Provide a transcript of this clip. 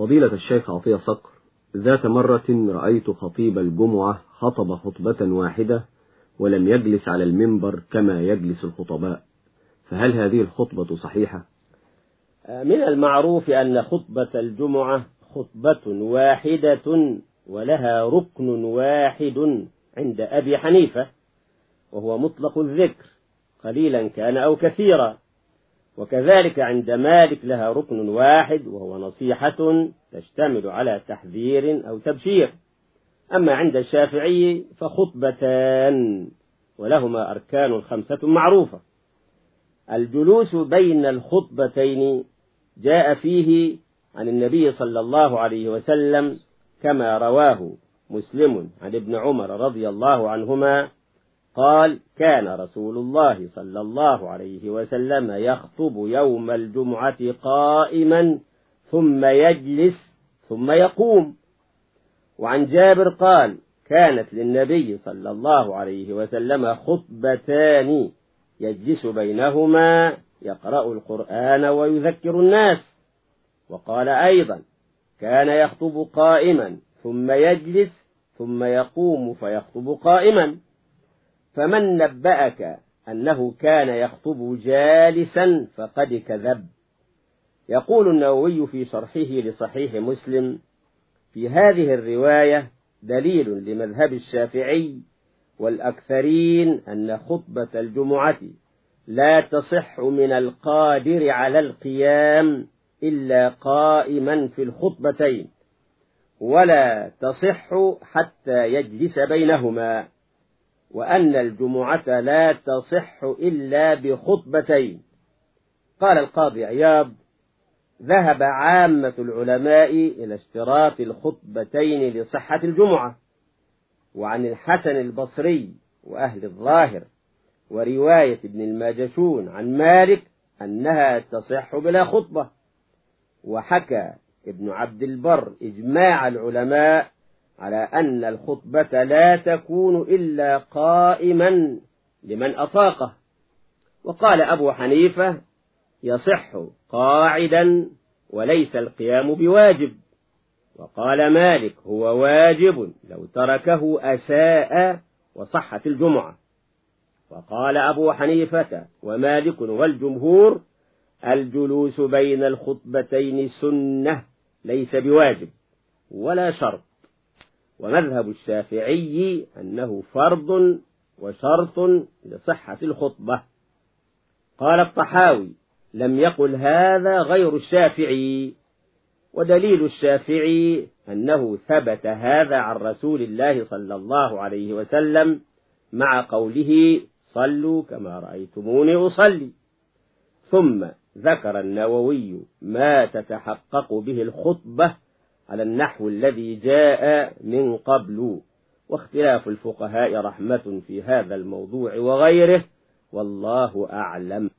فضيلة الشيخ عطية صقر ذات مرة رأيت خطيب الجمعة خطب خطبة واحدة ولم يجلس على المنبر كما يجلس الخطباء فهل هذه الخطبة صحيحة؟ من المعروف أن خطبة الجمعة خطبة واحدة ولها ركن واحد عند أبي حنيفة وهو مطلق الذكر قليلا كان أو كثيرا وكذلك عند مالك لها ركن واحد وهو نصيحة تشتمل على تحذير أو تبشير. أما عند الشافعي فخطبتان ولهما أركان خمسة معروفة. الجلوس بين الخطبتين جاء فيه عن النبي صلى الله عليه وسلم كما رواه مسلم عن ابن عمر رضي الله عنهما قال كان رسول الله صلى الله عليه وسلم يخطب يوم الجمعة قائما ثم يجلس ثم يقوم. وعن جابر قال كانت للنبي صلى الله عليه وسلم خطبتان يجلس بينهما يقرأ القرآن ويذكر الناس. وقال أيضا كان يخطب قائما ثم يجلس ثم يقوم فيخطب قائما. فمن نبأك أنه كان يخطب جالسا فقد كذب. يقول النووي في شرحه لصحيح مسلم في هذه الرواية دليل لمذهب الشافعي والأكثرين أن خطبة الجمعة لا تصح من القادر على القيام إلا قائما في الخطبتين ولا تصح حتى يجلس بينهما. وأن الجمعة لا تصح إلا بخطبتين. قال القاضي عياض ذهب عامة العلماء إلى اشتراط الخطبتين لصحة الجمعة وعن الحسن البصري وأهل الظاهر ورواية ابن الماجشون عن مالك أنها تصح بلا خطبة. وحكى ابن عبد البر إجماع العلماء على أن الخطبة لا تكون إلا قائما لمن أطاقه. وقال أبو حنيفة يصح قاعدا وليس القيام بواجب. وقال مالك هو واجب لو تركه أساء وصحت الجمعة. وقال أبو حنيفة ومالك والجمهور الجلوس بين الخطبتين سنة ليس بواجب ولا شرط. ومذهب الشافعي أنه فرض وشرط لصحة الخطبة. قال الطحاوي لم يقل هذا غير الشافعي. ودليل الشافعي أنه ثبت هذا عن رسول الله صلى الله عليه وسلم مع قوله صلوا كما رأيتموني أصلي. ثم ذكر النووي ما تتحقق به الخطبة على النحو الذي جاء من قبل واختلاف الفقهاء رحمة في هذا الموضوع وغيره والله أعلم.